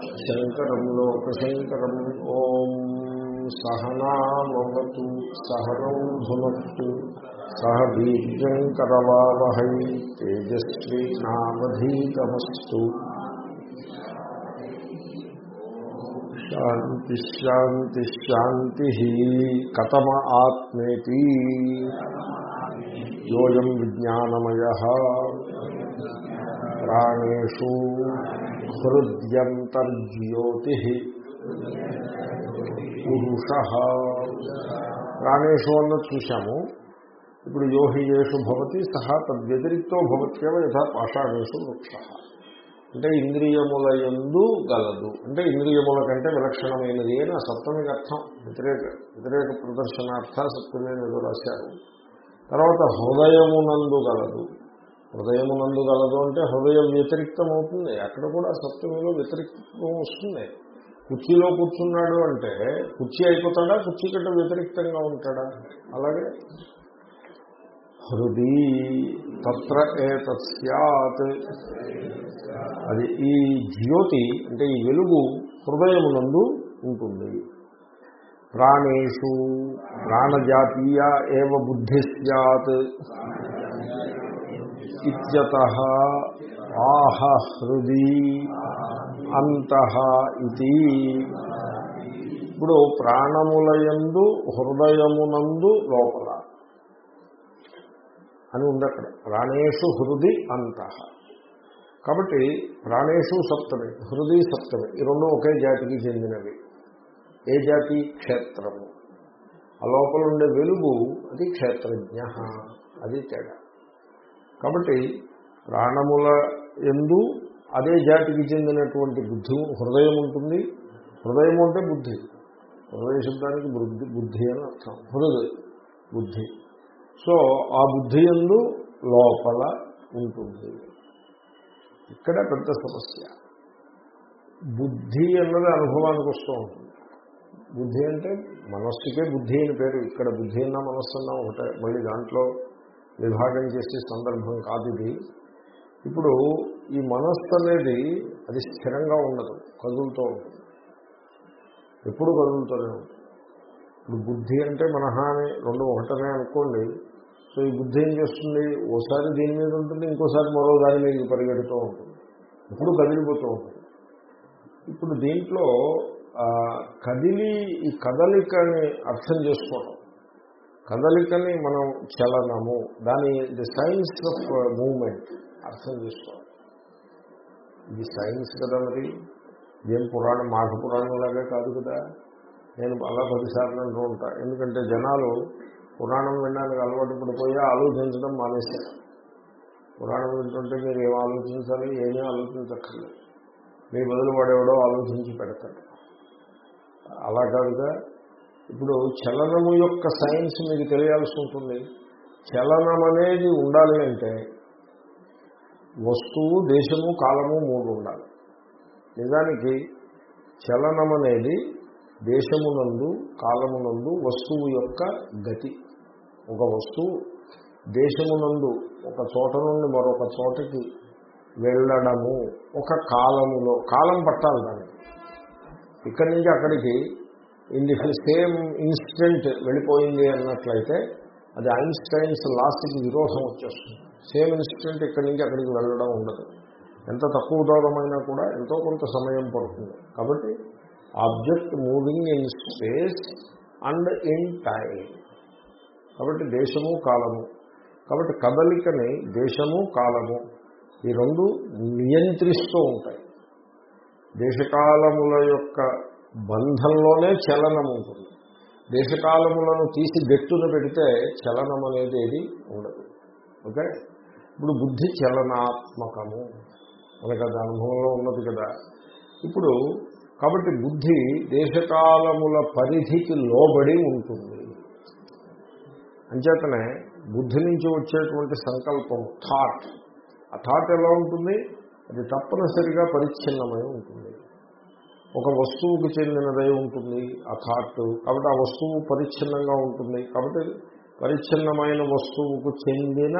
శంకరం లోకశంకరం ఓం సహనామవతు సహనం భునత్తు సహ వీర్యంకరవావహై తేజస్వీ నామధీతమస్తు శాంతి శాంతి శాంతి కథమ ఆత్మేతి. యోయం విజ్ఞానమయ. ప్రాణేషు హృద్యంతర్జ్యోతి పురుష. ప్రాణేషు అన్నది చూశాము. ఇప్పుడు యోహియేషు భవతి సహా తద్వ్యతిరిక్తో భవత్యవ యథా పాషాణేషు వృక్ష. అంటే ఇంద్రియముల ఎందు గలదు. అంటే ఇంద్రియముల కంటే విలక్షణమైనది అని ఆ సప్తమికి అర్థం. వ్యతిరేక వ్యతిరేక ప్రదర్శనార్థ సప్తమైన ఏదో రాశారు. తర్వాత హృదయమునందు గలదు. హృదయమునందు గలదు అంటే హృదయం వ్యతిరిక్తం అవుతుంది అక్కడ కూడా సప్తమిలో వ్యతిరిక్తం వస్తుంది. కుర్చీలో కూర్చున్నాడు అంటే కుర్చీ అయిపోతాడా? కుర్చీ కంటే వ్యతిరిక్తంగా ఉంటాడా? అలాగే హృది తత్ర ఏతత్ సత్ అది ఈ జ్యోతి అంటే ఈ వెలుగు హృదయమునందు ఉంటుంది. ప్రాణేషు ప్రాణజాతీయ ఏవ బుద్ధి సత్ ఇత్యత ఆహ హృది అంత ఇది ఇప్పుడు ప్రాణములయందు హృదయమునందు లోపల అని ఉంది అక్కడ. ప్రాణేషు హృది అంత. కాబట్టి ప్రాణేషు సప్తమి హృది సప్తమి ఈ రెండు ఒకే జాతికి చెందినవి. ఏ జాతి? క్షేత్రము. ఆ లోపల ఉండే వెలుగు అది క్షేత్రజ్ఞ అది తేడా. కాబట్టి ప్రాణముల ఎందు అదే జాతికి చెందినటువంటి బుద్ధి హృదయం ఉంటుంది. హృదయం అంటే బుద్ధి. హృదయ శబ్దానికి బుద్ధి బుద్ధి అని అర్థం. హృదయ బుద్ధి. సో ఆ బుద్ధి ఎందు లోపల ఉంటుంది. ఇక్కడ పెద్ద సమస్య. బుద్ధి అన్నది అనుభవానికి వస్తూ ఉంటుంది. బుద్ధి అంటే మనస్సుకే బుద్ధి అని పేరు. ఇక్కడ బుద్ధి అన్నా మనస్సు అన్నా ఒకటే. మళ్ళీ దాంట్లో విభాగం చేసే సందర్భం కాదు ఇది. ఇప్పుడు ఈ మనస్సు అనేది అది స్థిరంగా ఉండదు కదులుతూ ఉంటుంది. ఎప్పుడు కదులుతూనే ఉంటుంది. ఇప్పుడు బుద్ధి అంటే మనహ అని రెండు ఒకటనే అనుకోండి సో ఈ బుద్ధి ఏం చేస్తుంది? ఓసారి దీని మీద ఉంటుంది ఇంకోసారి మరో దాని మీద పరిగెడుతూ ఉంటుంది. ఇప్పుడు కదిలిపోతూ ఉంటుంది. ఇప్పుడు దీంట్లో కదిలి ఈ కదలికని అర్థం చేసుకోవడం. కదలికని మనం చలనము. దాని ది సైన్స్ ఆఫ్ మూమెంట్ అర్థం చేసుకోవాలి. ఇది సైన్స్ కదా మరి. ఏం పురాణం? మాఘ పురాణంలాగా కాదు కదా. నేను అలా పదిసార్లు అంటూ ఉంటా. ఎందుకంటే జనాలు పురాణం వినడానికి అలవాటు పడిపోయి ఆలోచించడం మానేశారు. పురాణం వింటుంటే మీరు ఏం ఆలోచించాలి? ఏమీ ఆలోచించక్కర్లేదు. మీ బదులు పడేవాడో ఆలోచించి పెడతాడు. అలా కాదుగా. ఇప్పుడు చలనము యొక్క సైన్స్ మీకు తెలియాల్సి ఉంటుంది. చలనం అనేది ఉండాలి అంటే వస్తువు దేశము కాలము మూడు ఉండాలి. నిజానికి చలనం అనేది దేశమునందు కాలమునందు వస్తువు యొక్క గతి. ఒక వస్తువు దేశమునందు ఒక చోట నుండి మరొక చోటకి వెళ్ళడము ఒక కాలములో కాలం పట్టాలి దానికి. ఇక్కడి నుంచి అక్కడికి ఇన్ ది సేమ్ ఇన్స్టెంట్ వెళ్ళిపోయింది అన్నట్లయితే అది ఐన్స్టైన్స్ లాస్ట్కి విరోధం వచ్చేస్తుంది. సేమ్ ఇన్స్టెంట్ ఇక్కడి నుంచి అక్కడికి వెళ్ళడం ఉండదు. ఎంత తక్కువ దూరమైనా కూడా ఎంతో కొంత సమయం పడుతుంది. కాబట్టి object moving in space and in time కాబట్టి దేశము కాలము. కాబట్టి కదలికని దేశము కాలము ఈ రెండు నియంత్రిస్తూ ఉంటాయి. దేశకాలముల యొక్క బంధంలోనే చలనం ఉంటుంది. దేశకాలములను తీసి వ్యక్తులు పెడితే చలనం అనేది ఏది ఉండదు. ఓకే? ఇప్పుడు బుద్ధి చలనాత్మకము. మనకు అది అనుభవంలో ఉన్నది కదా. ఇప్పుడు కాబట్టి బుద్ధి దేశకాలముల పరిధికి లోబడి ఉంటుంది. అంచేతనే బుద్ధి నుంచి వచ్చేటువంటి సంకల్పం థాట్ ఆ థాట్ ఎలా ఉంటుంది? అది తప్పనిసరిగా పరిచ్ఛిన్నమై ఉంటుంది. ఒక వస్తువుకి చెందినదై ఉంటుంది ఆ థాట్. కాబట్టి ఆ వస్తువు పరిచ్ఛిన్నంగా ఉంటుంది. కాబట్టి పరిచ్ఛిన్నమైన వస్తువుకు చెందిన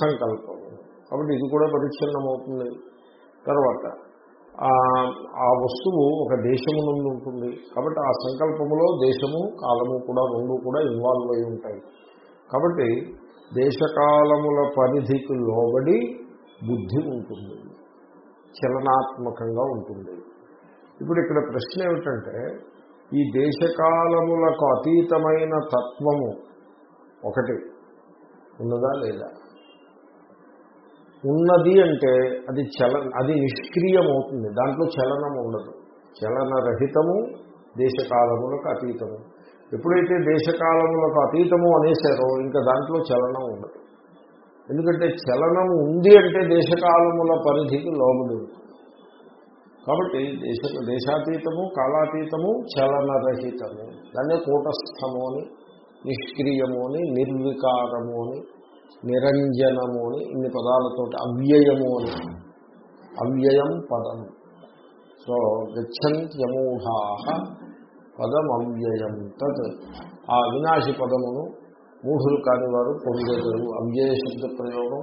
సంకల్పం. కాబట్టి ఇది కూడా పరిచ్ఛిన్నమవుతుంది. తర్వాత ఆ వస్తువు ఒక దేశము నుండి ఉంటుంది. కాబట్టి ఆ సంకల్పములో దేశము కాలము కూడా రెండు కూడా ఇన్వాల్వ్ అయి ఉంటాయి. కాబట్టి దేశకాలముల పరిధికి లోబడి బుద్ధి ఉంటుంది. చలనాత్మకంగా ఉంటుంది. ఇప్పుడు ఇక్కడ ప్రశ్న ఏమిటంటే ఈ దేశకాలములకు అతీతమైన తత్వము ఒకటి ఉన్నదా లేదా? ఉన్నది అంటే అది చల అది నిష్క్రియమవుతుంది దాంట్లో చలనం ఉండదు. చలనరహితము దేశకాలములకు అతీతము. ఎప్పుడైతే దేశకాలములకు అతీతము అనేసారో ఇంకా దాంట్లో చలనం ఉండదు. ఎందుకంటే చలనం ఉంది అంటే దేశకాలముల పరిధికి లోబడి ఉంటుంది. కాబట్టి దేశ దేశాతీతము కాలాతీతము చలనరహితము. దాన్ని కూటస్థము అని నిష్క్రియము అని నిర్వికారము అని నిరంజనము అని ఇన్ని పదాలతో అవ్యయము అని. అవ్యయం పదం. సో గచ్చంత్యమూఢా పదం అవ్యయం తత్ ఆ వినాశి పదమును మూఢులు కాని వారు పొందేరు. అవ్యయ శబ్ద ప్రయోగం.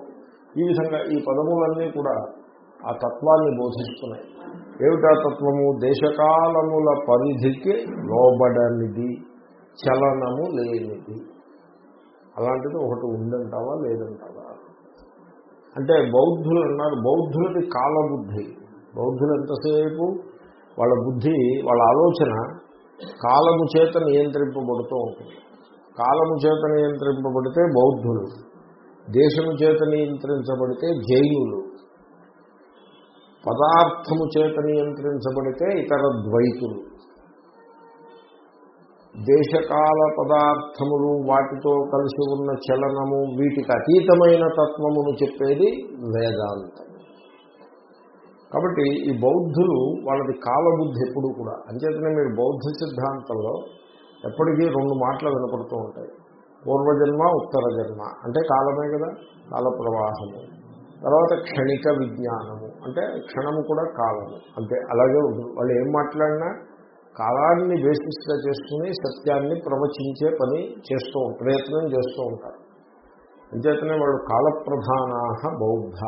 ఈ విధంగా ఈ పదములన్నీ కూడా ఆ తత్వాన్ని బోధిస్తున్నాయి. ఏమిటా తత్వము? దేశకాలముల పరిధికి లోబడనిది చలనము లేనిది. అలాంటిది ఒకటి ఉందంటావా లేదంటావా? అంటే బౌద్ధులు అన్నారు బౌద్ధులది కాలబుద్ధి. బౌద్ధులు ఎంతసేపు? వాళ్ళ బుద్ధి వాళ్ళ ఆలోచన కాలము చేత నియంత్రింపబడుతూ ఉంటుంది. కాలము చేత నియంత్రింపబడితే బౌద్ధులు. దేశము చేత నియంత్రించబడితే జైనులు. పదార్థము చేత నియంత్రించబడితే ఇతర ద్వైతులు. దేశకాల పదార్థములు వాటితో కలిసి ఉన్న చలనము వీటికి అతీతమైన తత్వమును చెప్పేది వేదాంతం. కాబట్టి ఈ బౌద్ధులు వాళ్ళది కాలబుద్ధి ఎప్పుడు కూడా. అంచేతనే మీరు బౌద్ధ సిద్ధాంతంలో ఎప్పటికీ రెండు మాటలు వినపడుతూ ఉంటాయి. పూర్వజన్మ ఉత్తర జన్మ అంటే కాలమే కదా కాల ప్రవాహము. తర్వాత క్షణిక విజ్ఞానము. అంటే క్షణము కూడా కాలము. అంటే అలాగే ఉంటుంది వాళ్ళు ఏం మాట్లాడినా కాలాన్ని బేసిస్గా చేసుకుని సత్యాన్ని ప్రవచించే పని చేస్తూ ప్రయత్నం చేస్తూ ఉంటారు. అంచేతనే వాళ్ళు కాలప్రధానా బౌద్ధ.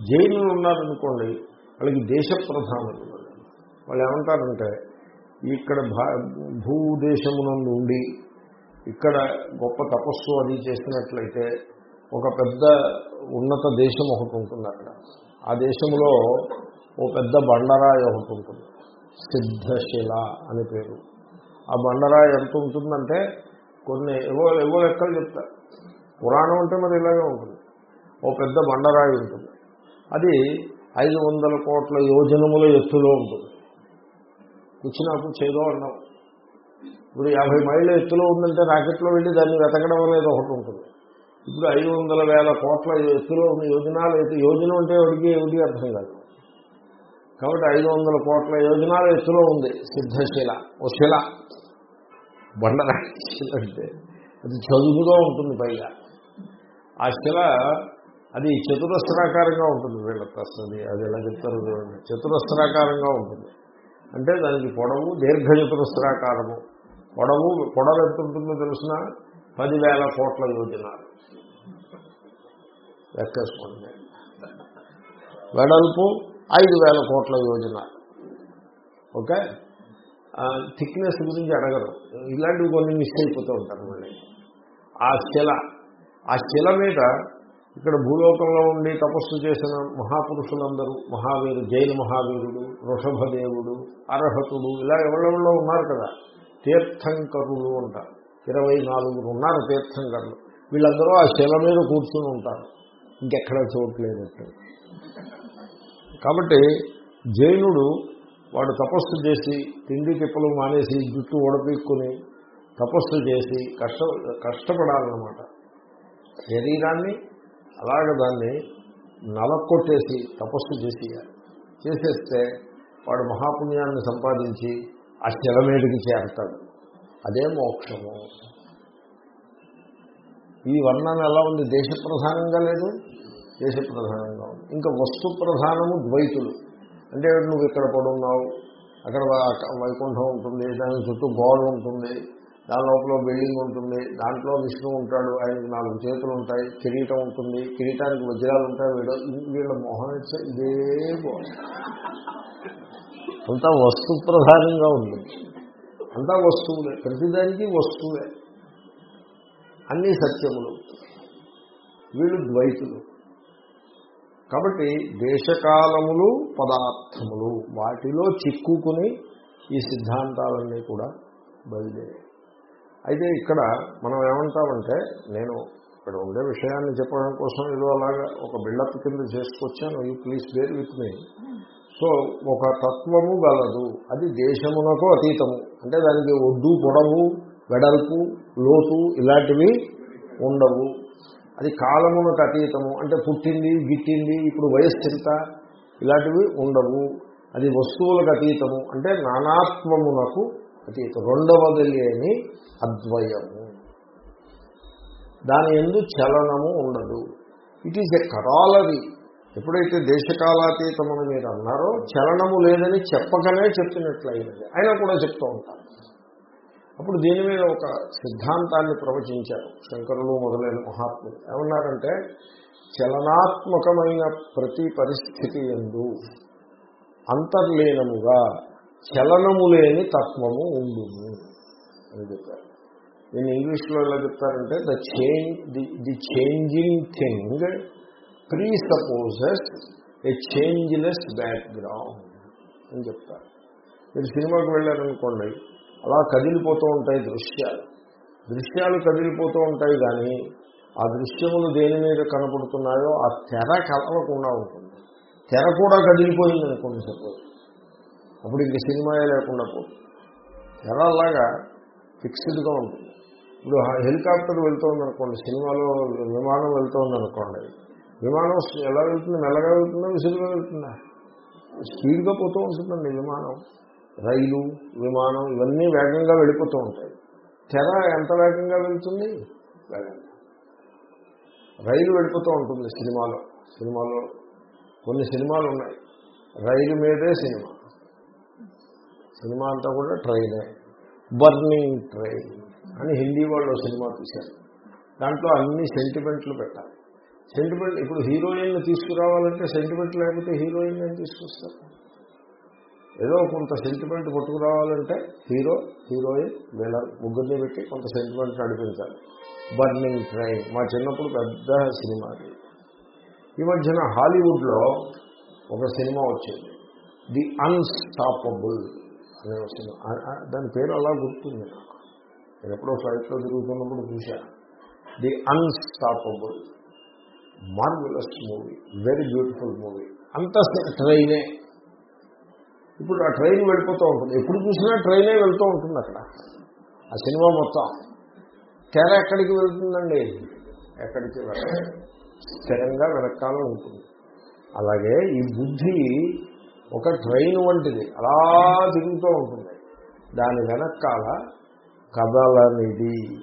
జైనులు ఉన్నారనుకోండి వాళ్ళకి దేశ ప్రధానులు వాళ్ళు ఏమంటారంటే ఇక్కడ భూదేశమునందు ఉండి ఇక్కడ గొప్ప తపస్సు అది చేసినట్లయితే ఒక పెద్ద ఉన్నత దేశం ఒకటి ఉంటుంది అక్కడ. ఆ దేశంలో ఓ పెద్ద బండరాయి ఒకటి ఉంటుంది. సిద్ధశిల అని పేరు. ఆ బండరాయి ఎంత ఉంటుందంటే కొన్ని ఏవో ఏవో లెక్కలు చెప్తారు. పురాణం అంటే మరి ఇలాగే ఉంటుంది. ఓ పెద్ద బండరాయి ఉంటుంది. అది ఐదు వందల కోట్ల యోజనముల ఎత్తులో ఉంటుంది. కూర్చున్నాకు చేదో అన్నాం. ఇప్పుడు యాభై మైళ్ళ ఎత్తులో ఉందంటే రాకెట్లో వెళ్ళి దాన్ని వెతకడం అనేది ఒకటి ఉంటుంది. ఇప్పుడు ఐదు వందల వేల కోట్ల ఎత్తులో ఉన్న యోజనాలు అయితే యోజన అంటే ఎవరికి ఏమిటి అర్థం కాదు. కాబట్టి ఐదు వందల కోట్ల యోజనాల ఎత్తులో ఉంది సిద్ధశిల ఓ శిల. బండరాయి శిల అంటే అది చదువుగా ఉంటుంది పైగా. ఆ శిల అది చతురస్రాకారంగా ఉంటుంది వీళ్ళకి వస్తుంది అది ఎలా చెప్తారు చూడండి. చతురస్రాకారంగా ఉంటుంది. అంటే దానికి పొడవు దీర్ఘ చతురస్రాకారము. పొడవు పొడవు ఎంత ఉంటుందో తెలిసిన? పదివేల కోట్ల యోజనాలు. లెక్కేసుకోండి. వెడల్పు ఐదు వేల కోట్ల యోజన. ఓకే? థిక్నెస్ గురించి అడగరు. ఇలాంటివి కొన్ని మిస్ అయిపోతూ ఉంటారు మళ్ళీ. ఆ శిల ఆ శిల మీద ఇక్కడ భూలోకంలో ఉండి తపస్సు చేసిన మహాపురుషులందరూ మహావీరు జైలు మహావీరుడు వృషభదేవుడు అర్హతుడు ఇలా ఎవరెవరో ఉన్నారు కదా తీర్థంకరులు అంటారు. ఇరవై నాలుగురు ఉన్నారు తీర్థంకరులు. వీళ్ళందరూ ఆ శిల మీద కూర్చుని ఉంటారు. ఇంకెక్కడ చూడట్లేనట్టు కాబట్టి జైనుడు వాడు తపస్సు చేసి తిండి తిప్పలు మానేసి జుట్టు ఓడపీక్కుని తపస్సు చేసి కష్ట కష్టపడాలన్నమాట. శరీరాన్ని అలాగ దాన్ని నలకొట్టేసి తపస్సు చేసేయాలి చేసేస్తే వాడు మహాపుణ్యాన్ని సంపాదించి ఆ శిలమేడికి చేరతాడు. అదే మోక్షము. ఈ వర్ణన ఎలా ఉంది? దేశ ప్రధానంగా లేదు దేశ ప్రధానంగా ఉంది. ఇంకా వస్తు ప్రధానము ద్వైతులు. అంటే నువ్వు ఇక్కడ పడున్నావు అక్కడ వైకుంఠం ఉంటుంది దాని చుట్టూ గోడ ఉంటుంది దాని లోపల బిల్డింగ్ ఉంటుంది దాంట్లో విష్ణు ఉంటాడు ఆయనకి నాలుగు చేతులు ఉంటాయి కిరీటం ఉంటుంది కిరీటానికి వజ్రాలు ఉంటాయి వీడు వీళ్ళ మొహం ఇదే అంతా వస్తు ప్రధానంగా ఉంది. అంతా వస్తువులే ప్రతిదానికి వస్తువే అన్ని సత్యములు. వీళ్ళు ద్వైతులు. కాబట్టి దేశకాలములు పదార్థములు. వాటిలో చిక్కుకుని ఈ సిద్ధాంతాలన్నీ కూడా బయలుదేరాయి. అయితే ఇక్కడ మనం ఏమంటామంటే నేను ఇక్కడ ఉండే విషయాన్ని చెప్పడం కోసం ఏదో అలాగా ఒక బిల్డప్ కింద చేసుకొచ్చాను. You please bear with me. So ఒక తత్వము గలదు. అది దేశమునకు అతీతము. అంటే దానికి ఒడ్డు పొడవు వెడల్పు లోతు ఇలాంటివి ఉండవు. అది కాలమునకు అతీతము. అంటే పుట్టింది గిట్టింది ఇప్పుడు వయస్సు ఎంత? ఇలాంటివి ఉండవు. అది వస్తువులకు అతీతము. అంటే నానాత్వమునకు అతీతం రెండవది లేని అద్వయము. దాని ఎందు చలనము ఉండదు. ఇట్ ఈజ్ ఎ కరాలది ఎప్పుడైతే దేశకాలాతీతమని మీరు అన్నారో చలనము లేదని చెప్పకనే చెప్పినట్లయినది. అయినా కూడా చెప్తూ ఉంటారు. అప్పుడు దీని మీద ఒక సిద్ధాంతాన్ని ప్రవచించారు శంకరులు మొదలైన మహాత్ములు. ఏమన్నారంటే చలనాత్మకమైన ప్రతి పరిస్థితి ఎందు అంతర్లీనముగా చలనము లేని తత్వము ఉండును అని చెప్పారు. నేను ఇంగ్లీష్లో ఎలా చెప్తారంటే the change the the changing thing presupposes a changeless background అని చెప్తారు. మీరు సినిమాకి వెళ్ళారనుకోండి అలా కదిలిపోతూ ఉంటాయి దృశ్యాలు. దృశ్యాలు కదిలిపోతూ ఉంటాయి కానీ ఆ దృశ్యములు దేని మీద కనపడుతున్నాయో ఆ తెర కదలకుండా ఉంటుంది. తెర కూడా కదిలిపోయింది అనుకోండి సపోజ్. అప్పుడు ఇంక సినిమాయే లేకుండా పోతుంది. తెర అలాగా ఫిక్స్డ్గా ఉంటుంది. ఇప్పుడు హెలికాప్టర్ వెళ్తుందనుకోండి సినిమాలో విమానం వెళ్తుందనుకోండి విమానం ఎలా వెళ్తుంది? మెల్లగా వెళ్తుందా? విసులుగా వెళ్తుందా? స్పీడ్గా పోతూ ఉంటుందండి విమానం. రైలు విమానం ఇవన్నీ వేగంగా వెళ్ళిపోతూ ఉంటాయి. తెర ఎంత వేగంగా వెళ్తుంది? వేగంగా. రైలు వెళ్ళిపోతూ ఉంటుంది సినిమాలో. సినిమాలో కొన్ని సినిమాలు ఉన్నాయి. రైలు మీదే సినిమా. సినిమా అంతా కూడా ట్రైనే. బర్నింగ్ ట్రైన్ అని హిందీ వాళ్ళు సినిమా తీశారు. దాంట్లో అన్ని సెంటిమెంట్లు పెట్టాలి. సెంటిమెంట్ ఇప్పుడు హీరోయిన్ తీసుకురావాలంటే సెంటిమెంట్ లేకపోతే హీరోయిన్ ఏం తీసుకొస్తారు? ఏదో కొంత సెంటిమెంట్ పట్టుకురావాలంటే హీరో హీరోయిన్ వీళ్ళ ముగ్గురిని పెట్టి కొంత సెంటిమెంట్ నడిపించాలి. బర్నింగ్ ట్రైన్ మా చిన్నప్పుడు పెద్ద సినిమా అది. ఈ మధ్యన హాలీవుడ్లో ఒక సినిమా వచ్చింది. ది అన్స్టాపబుల్ అనే సినిమా. దాని పేరు అలా గుర్తుంది నాకు. నేను ఎప్పుడో ఫ్లైట్లో తిరుగుతున్నప్పుడు చూశాను the unstoppable marvellous movie very beautiful movie అంత ట్రైనే ఇప్పుడు ఆ ట్రైన్ వెళ్ళిపోతూ ఉంటుంది. ఎప్పుడు చూసినా ట్రైనే వెళ్తూ ఉంటుంది అక్కడ. ఆ సినిమా మొత్తం. తెర ఎక్కడికి వెళ్తుందండి? ఎక్కడికి స్థిరంగా వెనకాల ఉంటుంది. అలాగే ఈ బుద్ధి ఒక ట్రైన్ వంటిది. అలా తిరుగుతూ ఉంటుంది. దాని వెనకాల కదలనిది.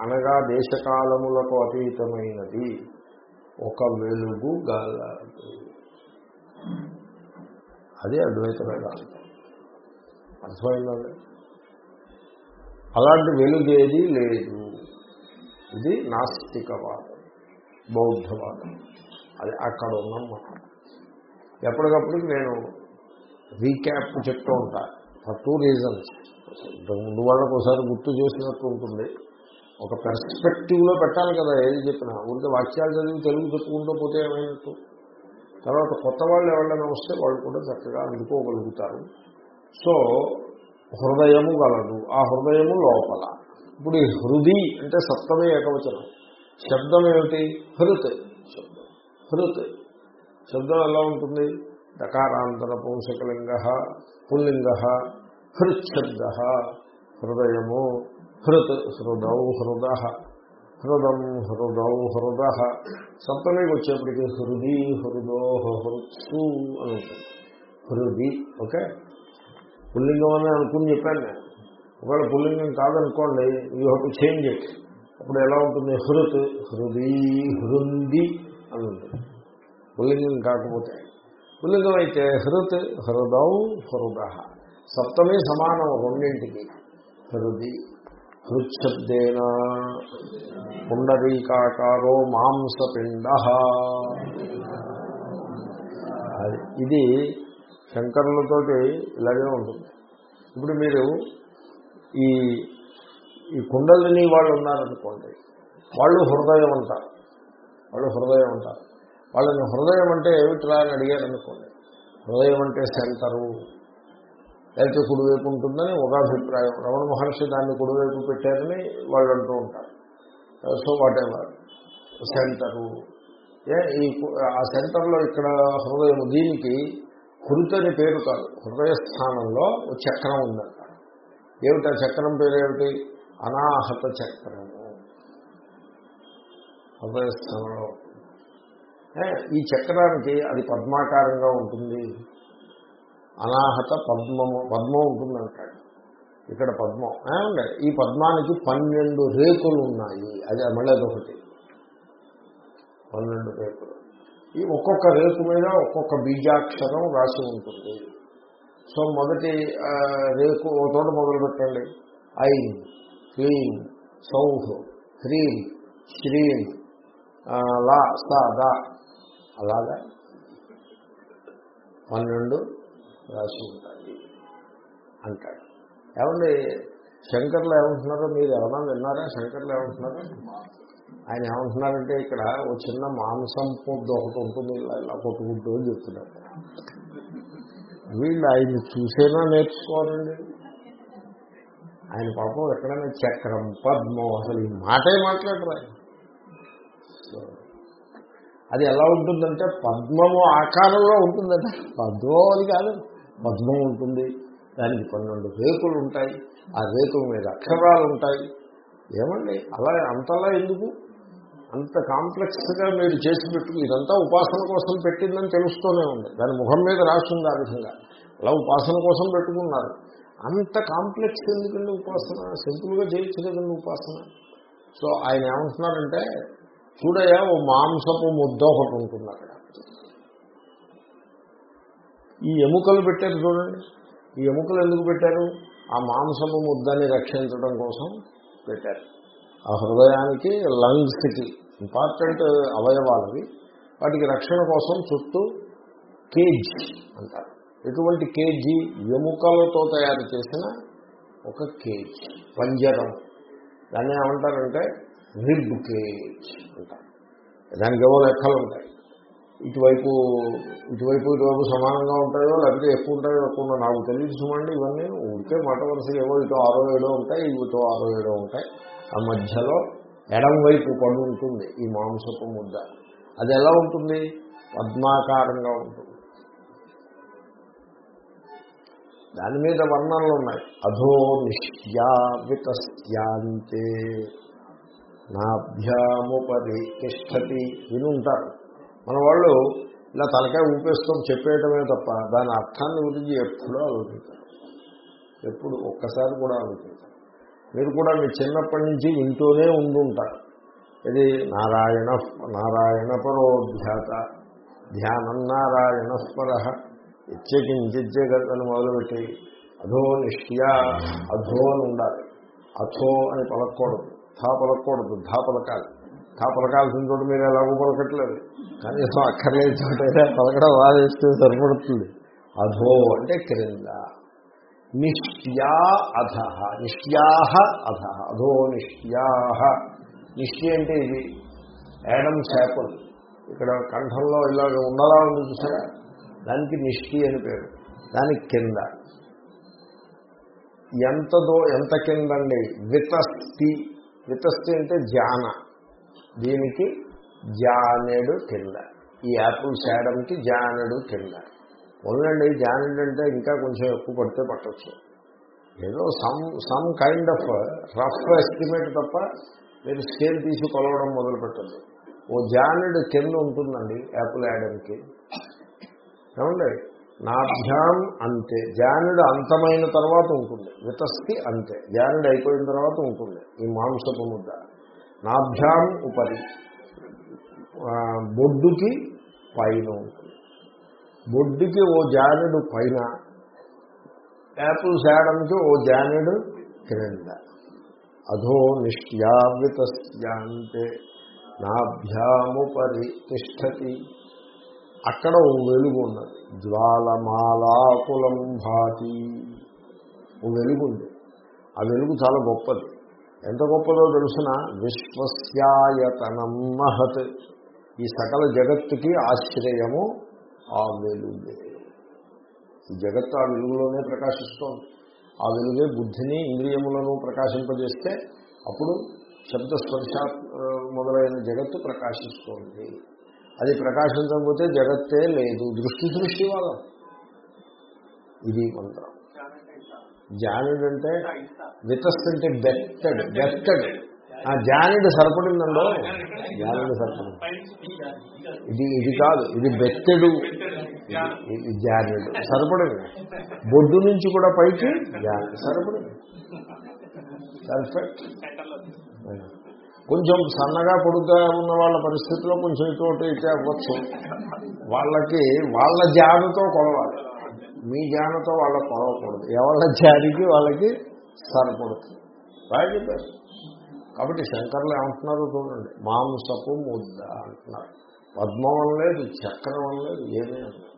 అనగా దేశకాలములకు అతీతమైనది. ఒక వెలుగు గలదు. అదే అద్వైత వేదాంతం అర్థమైందండి అలాంటి వెలుగేది లేదు. ఇది నాస్తికవాదం బౌద్ధవాదం. అది అక్కడ ఉన్నాం మనం ఎప్పటికప్పటికి నేను రీక్యాప్ చెప్తూ ఉంటా ఫర్ టూ రీజన్స్ ముందు వాళ్ళకు ఒకసారి గుర్తు చేసినట్టు ఉంటుంది. ఒక పెర్స్పెక్టివ్లో పెట్టాలి కదా ఏది చెప్పినా. ఊరికే వాక్యాలు చదివి తెలుగు చెప్పుకుంటూ పోతే ఏమైనట్టు? తర్వాత కొత్త వాళ్ళు ఎవరైనా వస్తే వాళ్ళు కూడా చక్కగా అందుకోగలుగుతారు. సో హృదయము గలదు. ఆ హృదయము లోపల. ఇప్పుడు ఈ హృది అంటే సప్తమే ఏకవచనం. శబ్దం ఏమిటి? హృత్. శబ్దం. హృత్. శబ్దం ఎలా ఉంటుంది? దకారాంతర పుంసకలింగ పుల్లింగ హృచ్ఛబ్ద. హృదయము హృత్ హృదౌ హృద. హృదం హృదౌ హృద. సప్తమికి వచ్చేప్పటికీ హృది హృదో హృత్సు అని ఉంటుంది. హృది ఓకే? పుల్లింగం అని అనుకుని చెప్పాను నేను. ఒకవేళ పుల్లింగం కాదనుకోండి you have to change it అప్పుడు ఎలా ఉంటుంది? హృత్ హృది హృంది అని ఉంటుంది. పుల్లింగం కాకపోతే. పుల్లింగం అయితే హృత్ హృదౌ హృద. సప్తమే సమానం రెండింటికి. హృది హృత్శబ్దేన పుండరీకాకారో మాంసపిండ. ఇది శంకరులతోటి ఇలాగే ఉంటుంది. ఇప్పుడు మీరు ఈ ఈ కుండలిని వాళ్ళు ఉన్నారనుకోండి వాళ్ళు హృదయం అంటారు. వాళ్ళు హృదయం అంటారు. వాళ్ళని హృదయం అంటే ఏమిట్రా అని అడిగారు అనుకోండి హృదయం అంటే సెంటరు. లేకపోతే కుడివైపు ఉంటుందని ఒక అభిప్రాయం. రమణ మహర్షి దాన్ని కుడివైపు పెట్టారని వాళ్ళు అంటూ ఉంటారు. So whatever centre. ఏ ఈ ఆ సెంటర్లో ఇక్కడ హృదయం దీనికి హృతని పేరు కాదు. హృదయ స్థానంలో ఒక చక్రం ఉందంట. ఏమిటి ఆ చక్రం పేరు ఏమిటి? అనాహత చక్రము. హృదయ స్థానంలో. ఈ చక్రానికి అది పద్మాకారంగా ఉంటుంది. అనాహత పద్మము పద్మం ఉంటుందంటాడు ఇక్కడ పద్మం. అండ్ ఈ పద్మానికి పన్నెండు రేకులు ఉన్నాయి అది మళ్ళీ అదొకటి. పన్నెండు రేకులు. ఈ ఒక్కొక్క రేకు మీద ఒక్కొక్క బీజాక్షరం రాసి ఉంటుంది. సో మొదటి రేకు ఓ తోట మొదలు పెట్టండి. ఐన్ క్లీన్ సౌహ్ హ్రీం శ్రీం లా సా దా. అలాగా? పన్నెండు రాసి ఉండాలి అంటాడు. ఏమండి శంకర్లు ఏమంటున్నారో మీరు ఎవరన్నా విన్నారా? శంకర్లు ఏమంటున్నారో? ఆయన ఏమంటున్నారంటే ఇక్కడ ఓ చిన్న మాంసం పొద్దు ఒకటి ఉంటుంది ఇలా కొట్టుకుంటూ అని చెప్తున్నారు. వీళ్ళు ఆయన చూసేనా నేర్చుకోవాలండి? ఆయన పాపం ఎక్కడైనా చక్రం పద్మం అసలు ఈ మాటే మాట్లాడరు ఆయన. అది ఎలా ఉంటుందంటే పద్మము ఆకారంలో ఉంటుందంటే పద్మం అది కాదు. పద్మం ఉంటుంది. దానికి పన్నెండు రేకులు ఉంటాయి. ఆ రేకుల మీద అక్షరాలు ఉంటాయి. ఏమండి? అలా అంతలా ఎందుకు? అంత కాంప్లెక్స్గా మీరు చేసి పెట్టు ఇదంతా ఉపాసన కోసం పెట్టిందని తెలుస్తూనే ఉంది. దాని ముఖం మీద రాస్తుంది ఆ విధంగా. అలా ఉపాసన కోసం పెట్టుకున్నారు. అంత కాంప్లెక్స్ ఎందుకండి ఉపాసన? సింపుల్గా చేయొచ్చు కదండి ఉపాసన. సో ఆయన ఏమంటున్నారంటే చూడయా ఓ మాంసపు ముద్ద ఒకటి ఉంటుంది అక్కడ ఈ ఎముకలు పెట్టారు చూడండి. ఈ ఎముకలు ఎందుకు పెట్టారు? ఆ మాంసము ముద్దని రక్షించడం కోసం పెట్టారు. ఆ హృదయానికి లంగ్స్కి ఇంపార్టెంట్ అవయవాలవి. వాటికి రక్షణ కోసం చుట్టూ కేజ్ అంటారు. ఎటువంటి కేజీ? ఎముకలతో తయారు చేసిన ఒక కేజ్ పంజరం దాన్ని ఏమంటారంటే రిబ్ కేజ్ అంటారు. దానికి ఏవో లెక్కలు ఉంటాయి? ఇటువైపు ఇటువైపు ఇటువైపు సమానంగా ఉంటాయో లేకపోతే ఎక్కువ ఉంటాయో ఎక్కువ నాకు తెలియదు చూడండి ఇవన్నీ. ఉంటే మాట వరుసగా ఏవో ఇటు ఆరో ఏడో ఉంటాయి ఇటు ఆరో ఏడో ఉంటాయి. ఆ మధ్యలో ఎడం వైపు పడు ఉంటుంది ఈ మాంసపు ముద్ద. అది ఎలా ఉంటుంది? పద్మాకారంగా ఉంటుంది. దాని మీద వర్ణనలు ఉన్నాయి. అధో నిష్యా వితస్యాంతే. నాభ్యాముపరి తిష్టతి విని ఉంటారు మన వాళ్ళు ఇలా తలకాయ ఊపేస్తాం చెప్పేయటమే తప్ప దాని అర్థాన్ని గురించి ఎప్పుడూ ఆలోచించారు. ఎప్పుడు ఒక్కసారి కూడా ఆలోచించారు. మీరు కూడా మీ చిన్నప్పటి నుంచి వింటూనే ఉండుంటారు. ఇది నారాయణ నారాయణ పరోధ్యాత ధ్యానం నారాయణ పర ఇచ్చకించిచ్చగలని మొదలుపెట్టి అధో నిష్ఠియా అధో అని ఉండాలి. అథో అని పలకూడదు. ధా పలకూడదు ధా పలకాలి. కా పలకాల్సిన చోట మీరు ఎలాగో పలకట్లేదు. కనీసం అక్కర్లేని చోట పలకడం వాదిస్తే సరిపడుతుంది. అధో అంటే క్రింద. నిష్ట్యా అధ. నిష్ట్యా అధ. అధో నిష్ట్యా నిష్టి అంటే ఇది యాడమ్ శాపల్ ఇక్కడ కంఠంలో ఇలాగ ఉండలా ఉంది చూసారా? దానికి నిష్టి అని పేరు. దానికి కింద ఎంత దో ఎంత కిందండి వితస్తి. వితస్తి అంటే ధ్యాన. దీనికి జానెడు కింద ఈ యాపిల్ శాడంకి జానెడు కింద ఉందండి జానెడు అంటే ఇంకా కొంచెం ఎక్కువ పడితే పట్టచ్చు. ఏదో some some kind of rough estimate తప్ప మీరు స్కేల్ తీసి కొలవడం మొదలు పెట్టద్దు ఓ జానెడు కింద ఉంటుందండి యాపిల్ యాడమ్కి ఏమండి? నాభ్యాం అంతే. జానుడు అంతమైన తర్వాత ఉంటుంది. వితస్తి అంతే. జానుడు అయిపోయిన తర్వాత ఉంటుంది. ఈ మాంసపు ముద్ద. నాభ్యాం ఉపరి. బొడ్డుకి పైన బొడ్డుకి ఓ జానుడు పైన యాపిల్ శాడంకి ఓ జానుడు క్రింద. అధో నిష్యావితస్యాంతే నాభ్యాముపరి తిష్టతి. అక్కడ ఓ వెలుగు ఉన్నది. జ్వాలమాలాకులం భాతి. ఓ వెలుగు ఉంది. ఆ వెలుగు చాలా గొప్పది. ఎంత గొప్పదో తెలుసిన విశ్వస్యాయతనం మహత్. ఈ సకల జగత్తుకి ఆశ్రయము ఆ వెలుగే. ఈ జగత్తు ఆ వెలుగులోనే ప్రకాశిస్తోంది. ఆ వెలుగే బుద్ధిని ఇంద్రియములను ప్రకాశింపజేస్తే అప్పుడు శబ్దస్పర్శ మొదలైన జగత్తు ప్రకాశిస్తోంది. అది ప్రకాశించకపోతే జగత్తే లేదు. దృష్టి దృష్టి వాళ్ళ ఇది మంత్రం. జానుడు అంటే వితస్ అంటే బెత్తడ్ బెత్తడ్ ఆ జానుడు సరిపడిందండో జానుడు సరిపడింది. ఇది ఇది కాదు ఇది బెత్తెడు జానుడు. సరిపడింది. బొడ్డు నుంచి కూడా పైకి జానుడు. సరిపడింది. పర్ఫెక్ట్ కొంచెం సన్నగా పొడుగ్గా ఉన్న వాళ్ళ పరిస్థితిలో కొంచెం ఇటు అటు ఇటు అవ్వచ్చు. వాళ్ళకి వాళ్ళ జానుతో కొలవాలి. మీ జ్ఞానంతో వాళ్ళకి కొలవకూడదు ఎవరి జారికి వాళ్ళకి సరిపడుతుంది బాగా చెప్పారు. కాబట్టి శంకర్లు ఏమంటున్నారో చూడండి. మాంసపు ముద్ద అంటున్నారు. పద్మం లేదు చక్రం లేదు ఏమీ అనలేదు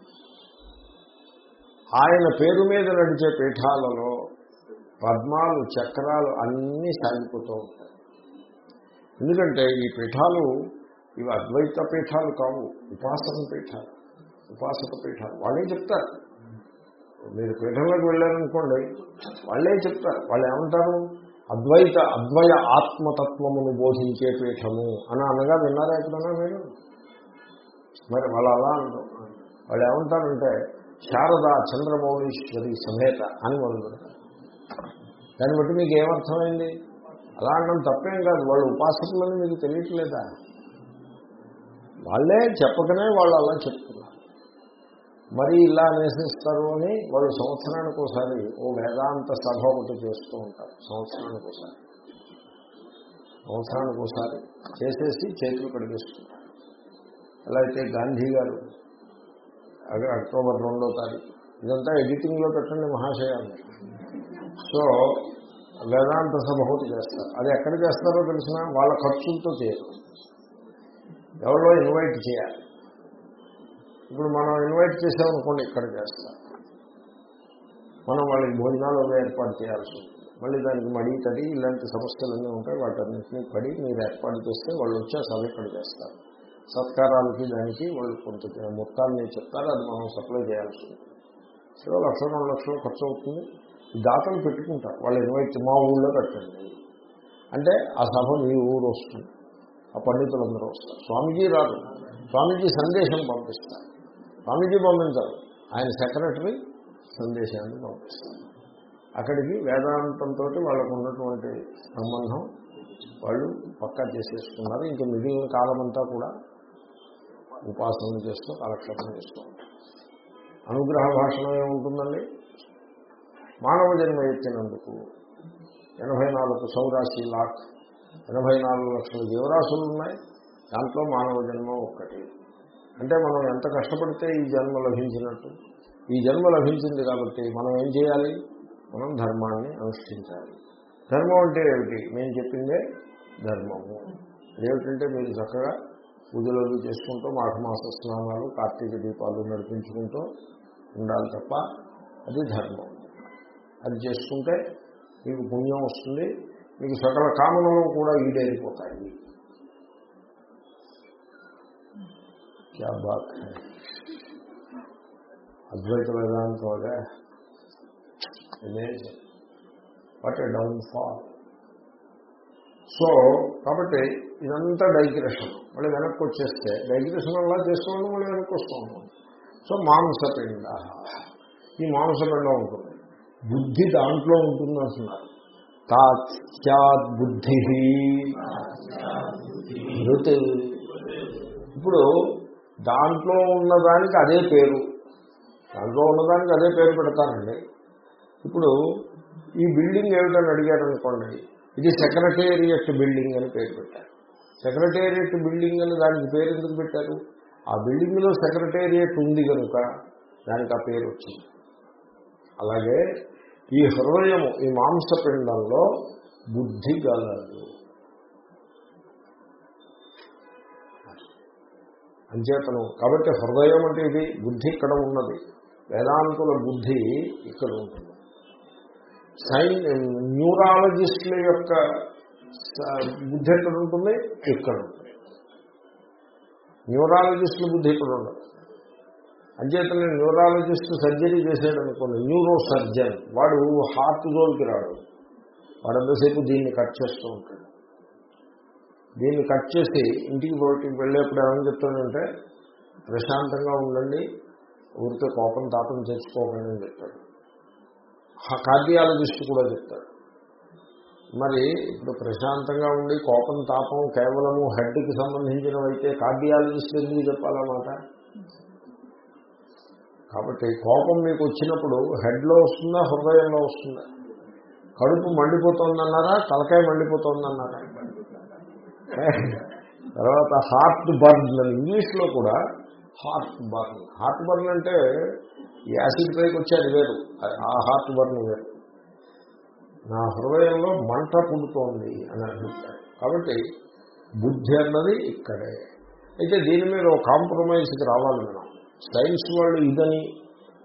ఆయన పేరు మీద నడిచే పీఠాలలో పద్మాలు చక్రాలు అన్నీ సాగిపోతూ ఉంటాయి. ఎందుకంటే ఈ పీఠాలు ఇవి అద్వైత పీఠాలు కావు ఉపాసన పీఠాలు ఉపాసక పీఠాలు. వాళ్ళే చెప్తారు? మీరు పీఠంలోకి వెళ్ళారనుకోండి వాళ్ళే చెప్తారు. వాళ్ళు ఏమంటారు అద్వైత అద్వయ ఆత్మతత్వమును బోధించే పీఠము అని అనగా విన్నారా ఎప్పుడన్నా మీరు? మరి వాళ్ళు అలా అంటారు వాళ్ళు ఏమంటారంటే శారద చంద్రమౌళీశ్వరి సమేత అని మొదలు పెడతారు దాన్ని బట్టి మీకు ఏమర్థమైంది? అలా అనడం తప్పేం కాదు. వాళ్ళు ఉపాసకులని మీకు తెలియట్లేదా? వాళ్ళే చెప్పకనే వాళ్ళు అలా చెప్తున్నారు. మరి ఇలా నివసిస్తారు అని వాళ్ళు సంవత్సరానికి ఒకసారి ఓ వేదాంత సభ ఒకటి చేస్తూ ఉంటారు సంవత్సరానికి ఒకసారి. సంవత్సరానికి ఒకసారి చేసేసి చేతులు కడిగిస్తున్నారు ఎలా అయితే గాంధీ గారు అదే అక్టోబర్ రెండో తారీఖు ఇదంతా ఎడిటింగ్లో పెట్టండి మహాశయాన్ని సో వేదాంత సభ ఒకటి చేస్తారు. అది ఎక్కడ చేస్తారో తెలిసిన వాళ్ళ ఖర్చులతో చేయరు. ఎవరో ఇన్వైట్ చేయాలి. ఇప్పుడు మనం ఇన్వైట్ చేసామనుకోండి ఇక్కడ చేస్తాం. మనం వాళ్ళకి భోజనాలు ఏర్పాటు చేయాల్సి ఉంటుంది. మళ్ళీ దానికి మడి తడి ఇలాంటి సమస్యలన్నీ ఉంటాయి వాటన్నింటినీ పడి మీరు ఏర్పాటు చేస్తే వాళ్ళు వచ్చి ఆ సభ ఇక్కడ చేస్తారు. సత్కారాలకి దానికి వాళ్ళు కొంత మొత్తాన్ని చెప్తారు అది మనం సప్లై చేయాల్సి ఉంటుంది. సో లక్ష రెండు లక్షలు ఖర్చు అవుతుంది. దాతలు పెట్టుకుంటారు. వాళ్ళు ఇన్వైట్ మా ఊళ్ళో పెట్టండి. అంటే ఆ సభ మీ ఊరు వస్తుంది. ఆ పండితులందరూ వస్తారు. స్వామీజీ రాదు స్వామీజీ సందేశం పంపిస్తారు. స్వామీజీ పంపించారు ఆయన సెక్రటరీ సందేశాన్ని పంపిస్తారు. అక్కడికి వేదాంతంతో వాళ్ళకు ఉన్నటువంటి సంబంధం వాళ్ళు పక్కా చేసేసుకున్నారు. ఇంకా మిగిలిన కాలం అంతా కూడా ఉపాసన చేస్తూ కాలక్షేపం చేస్తూ అనుగ్రహ భాషణం ఏముంటుందండి? మానవ జన్మ ఎత్తినందుకు ఎనభై నాలుగు సౌరాశి లాక్ ఎనభై నాలుగు లక్షల జీవరాశులు ఉన్నాయి. దాంట్లో మానవ జన్మ ఒక్కటి. అంటే మనం ఎంత కష్టపడితే ఈ జన్మ లభించినట్టు. ఈ జన్మ లభించింది కాబట్టి మనం ఏం చేయాలి? మనం ధర్మాన్ని అనుష్ఠించాలి. ధర్మం అంటే ఏమిటి? మేము చెప్పిందే ధర్మము. ఏమిటంటే మీరు చక్కగా పూజలు చేసుకుంటూ మాఘమాస స్నానాలు కార్తీక దీపాలు నడిపించుకుంటూ ఉండాలి తప్ప అది ధర్మం. అది చేసుకుంటే మీకు పుణ్యం వస్తుంది. మీకు సకల కామనలు కూడా ఈడేరిపోతాయి. క్యా బాత్ అద్వైత వేదాంతం అదే amazing what a downfall so కాబట్టి ఇదంతా డైగ్రెషన్ మళ్ళీ వెనక్కి వచ్చేస్తే డైగ్రెషన్ అలా చేసుకోవడం మళ్ళీ వెనక్కి వస్తూ ఉంటాం సో మాంసపిండ. ఈ మాంసపిండం ఉంటుంది. బుద్ధి దాంట్లో ఉంటుంది అంటున్నారు. తాత్యాత్ బుద్ధి ఇప్పుడు దాంట్లో ఉన్నదానికి అదే పేరు. దాంట్లో ఉన్నదానికి అదే పేరు పెడతానండి ఇప్పుడు ఈ బిల్డింగ్ ఏమిటని అడిగారనుకోండి ఇది సెక్రటేరియట్ బిల్డింగ్ అని పేరు పెట్టారు. సెక్రటేరియట్ బిల్డింగ్ అని దానికి పేరు ఎందుకు పెట్టారు? ఆ బిల్డింగ్లో సెక్రటేరియట్ ఉంది కనుక దానికి ఆ పేరు వచ్చింది. అలాగే ఈ హృదయము ఈ మాంసపిండంలో బుద్ధి గలదు. అంచేతను. కాబట్టి హృదయం అంటే ఇది బుద్ధి ఇక్కడ ఉన్నది. వేదాంతుల బుద్ధి ఇక్కడ ఉంటుంది. సైన్ న్యూరాలజిస్టుల యొక్క బుద్ధి ఎక్కడ ఉంటుంది? ఇక్కడ ఉంటుంది. న్యూరాలజిస్టుల బుద్ధి ఇక్కడ ఉండదు అంచేతనే న్యూరాలజిస్ట్ సర్జరీ చేశాడు అనుకోండి న్యూరో సర్జన్ వాడు హార్ట్ జోన్కి రాడు. వాడు ఎంతసేపు దీన్ని కట్ చేస్తూ ఉంటాడు. దీన్ని కట్ చేసి ఇంటికి పోటీ వెళ్ళేప్పుడు ఏమని చెప్తాడంటే ప్రశాంతంగా ఉండండి ఊరితో కోపం తాపం తెచ్చుకోకండి అని చెప్తాడు. కార్డియాలజిస్ట్ కూడా చెప్తాడు. మరి ఇప్పుడు ప్రశాంతంగా ఉండి కోపం తాపం కేవలము హెడ్కి సంబంధించినవైతే కార్డియాలజిస్ట్ ఎందుకు చెప్పాలన్నమాట? కాబట్టి కోపం మీకు వచ్చినప్పుడు హెడ్లో వస్తుందా హృదయంలో వస్తుందా? కడుపు మండిపోతుందన్నారా తలకాయ మండిపోతుందన్నారా? తర్వాత హార్ట్ బర్న్ అని ఇంగ్లీష్లో కూడా హార్ట్ బర్న్. హార్ట్ బర్న్ అంటే యాసిడ్ పైకి వచ్చి వేరు. ఆ హార్ట్ బర్న్ వేరు. నా హృదయంలో మంట పుడుతోంది అని అభిప్రాయం కాబట్టి బుద్ధి అన్నది ఇక్కడే. అయితే దీని మీద ఒక కాంప్రమైజ్కి రావాలి మనం. సైన్స్ వాళ్ళు ఇదని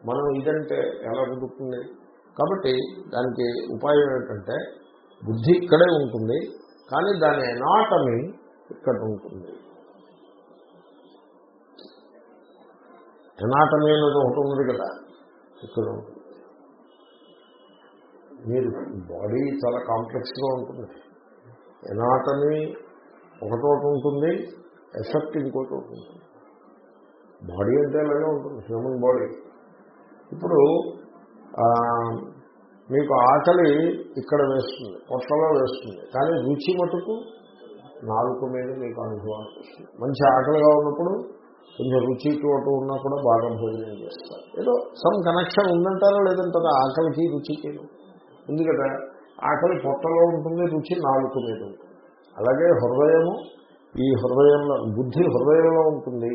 మనం ఇదంటే ఎలా కుదురుతుంది? కాబట్టి దానికి ఉపాయం ఏంటంటే బుద్ధి ఇక్కడే ఉంటుంది. కానీ దాని ఎనాటమీ ఇక్కడ ఉంటుంది. ఎనాటమీ అనేది ఒకటి ఉన్నది కదా ఇక్కడ ఉంటుంది. మీరు బాడీ చాలా కాంప్లెక్స్గా ఉంటుంది. ఎనాటమీ ఒకటోటి ఉంటుంది ఎఫెక్ట్ ఇంకోటి ఉంటుంది. బాడీ అంటే అలాగే ఉంటుంది హ్యూమన్ బాడీ ఇప్పుడు మీకు ఆకలి ఇక్కడ వేస్తుంది పొట్టలో వేస్తుంది. కానీ రుచి మటుకు నాలుగు మీద మీకు అనుభవానికి వస్తుంది మంచి ఆకలిగా ఉన్నప్పుడు కొంచెం రుచి తోట ఉన్నా కూడా బాగా భోజనం చేస్తారు. ఏదో సమ్ కనెక్షన్ ఉందంటారా లేదంటారా? ఆకలికి రుచికి. ఎందుకంటే ఆకలి పొట్టలో ఉంటుంది రుచి నాలుగు మీద ఉంటుంది. అలాగే హృదయము ఈ హృదయంలో బుద్ధి హృదయంలో ఉంటుంది.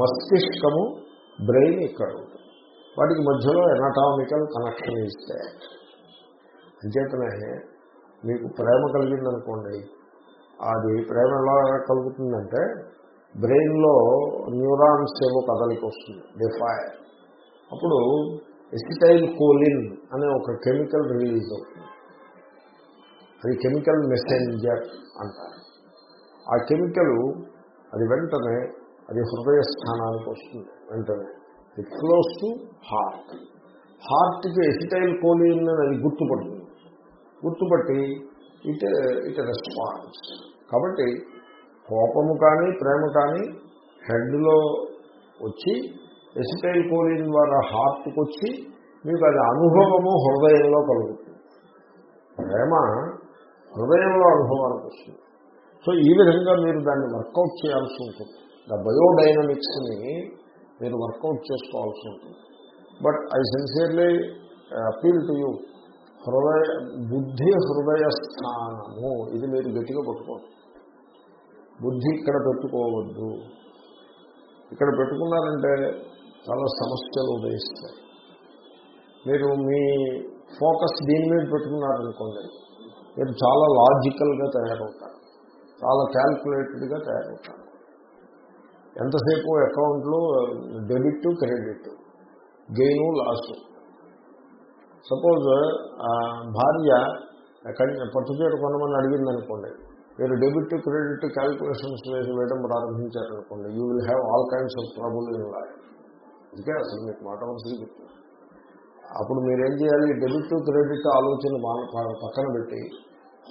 మస్తిష్కము బ్రెయిన్ ఇక్కడ ఉంటుంది. వాటికి మధ్యలో ఎనాటామికల్ కనెక్షన్ ఇస్తే అంచేతనే మీకు ప్రేమ కలిగిందనుకోండి. అది ప్రేమ ఎలా కలుగుతుందంటే బ్రెయిన్లో న్యూరాన్స్ ఏవో కదలికి వస్తుంది డిఫైర్ అప్పుడు ఎసిటైల్ కోలిన్ అనే ఒక కెమికల్ రిలీజ్ అవుతుంది. అది కెమికల్ మెసెంజర్ అంటారు. ఆ కెమికల్ అది వెంటనే అది హృదయ స్థానానికి వస్తుంది వెంటనే. ఇట్ క్లోజ్ టు హార్ట్ హార్ట్కి ఎసిటైల్ కోలిన్ అది గుర్తుపడుతుంది. గుర్తుపట్టి ఇట్ ఇట్ రెస్పాన్స్ కాబట్టి కోపము కానీ ప్రేమ కానీ హెడ్లో వచ్చి ఎసిటైల్ కోలిన్ ద్వారా హార్ట్కి వచ్చి మీకు అది అనుభవము హృదయంలో కలుగుతుంది. ప్రేమ హృదయంలో అనుభవానికి వస్తుంది. సో ఈ విధంగా మీరు దాన్ని వర్కౌట్ చేయాల్సి ఉంటుంది. ద బయోడైనమిక్స్ని మీరు వర్కౌట్ చేసుకోవాల్సి ఉంటుంది. But I sincerely appeal to you హృదయ బుద్ధి హృదయ స్థానము ఇది మీరు గట్టిగా పట్టుకోండి. బుద్ధి ఇక్కడ పెట్టుకోవద్దు. ఇక్కడ పెట్టుకున్నారంటే చాలా సమస్యలు ఉదయిస్తాయి. మీరు మీ ఫోకస్ దీని మీద పెట్టుకున్నారనుకోండి మీరు చాలా లాజికల్గా తయారవుతారు. చాలా క్యాల్కులేటెడ్గా తయారవుతారు. ఎంతసేపు అకౌంట్లో debit credit? Gain loss. Suppose భార్య కన్- పట్టుచీర కొనమని అడిగింది అనుకోండి మీరు డెబిట్ క్రెడిట్ క్యాల్కులేషన్స్ వేసి వేయడం ప్రారంభించారనుకోండి. You will have all kinds of trouble in life. ఇదికే అసలు మీకు మాట వలసి చెప్తున్నా అప్పుడు మీరేం చేయాలి? డెబిట్ క్రెడిట్ ఆలోచన పక్కన పెట్టి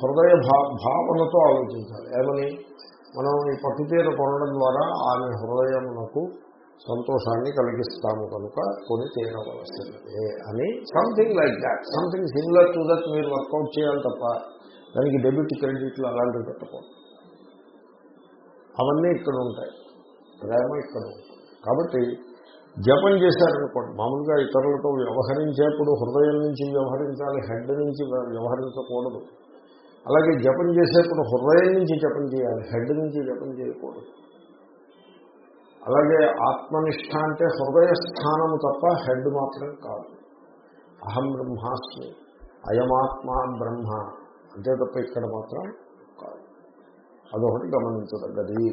హృదయ భా భావనతో ఆలోచించాలి. ఏమని? మనం ఈ పట్టుచీర కొనడం ద్వారా ఆమె హృదయమునకు సంతోషాన్ని కలిగిస్తాము కనుక కొని తీరవలసినదే అని something like that something similar to that మీరు వర్కౌట్ చేయాలి తప్ప దానికి డెబిట్ క్రెడిట్లు అలాంటివి పెట్టకూడదు. అవన్నీ ఇక్కడ ఉంటాయి. ప్రేమ ఇక్కడ ఉంటుంది. కాబట్టి జపం చేశారనుకోండి మామూలుగా ఇతరులతో వ్యవహరించేప్పుడు హృదయం నుంచి వ్యవహరించాలి హెడ్ నుంచి వ్యవహరించకూడదు. అలాగే జపం చేసేప్పుడు హృదయం నుంచి జపం చేయాలి హెడ్ నుంచి జపం చేయకూడదు. అలాగే ఆత్మనిష్ట అంటే హృదయ స్థానము తప్ప హెడ్ మాత్రం కాదు. అహం బ్రహ్మాస్మి అయమాత్మ బ్రహ్మ అంతే తప్ప ఇక్కడ మాత్రం కాదు. అదొకటి గమనించదగ్గది.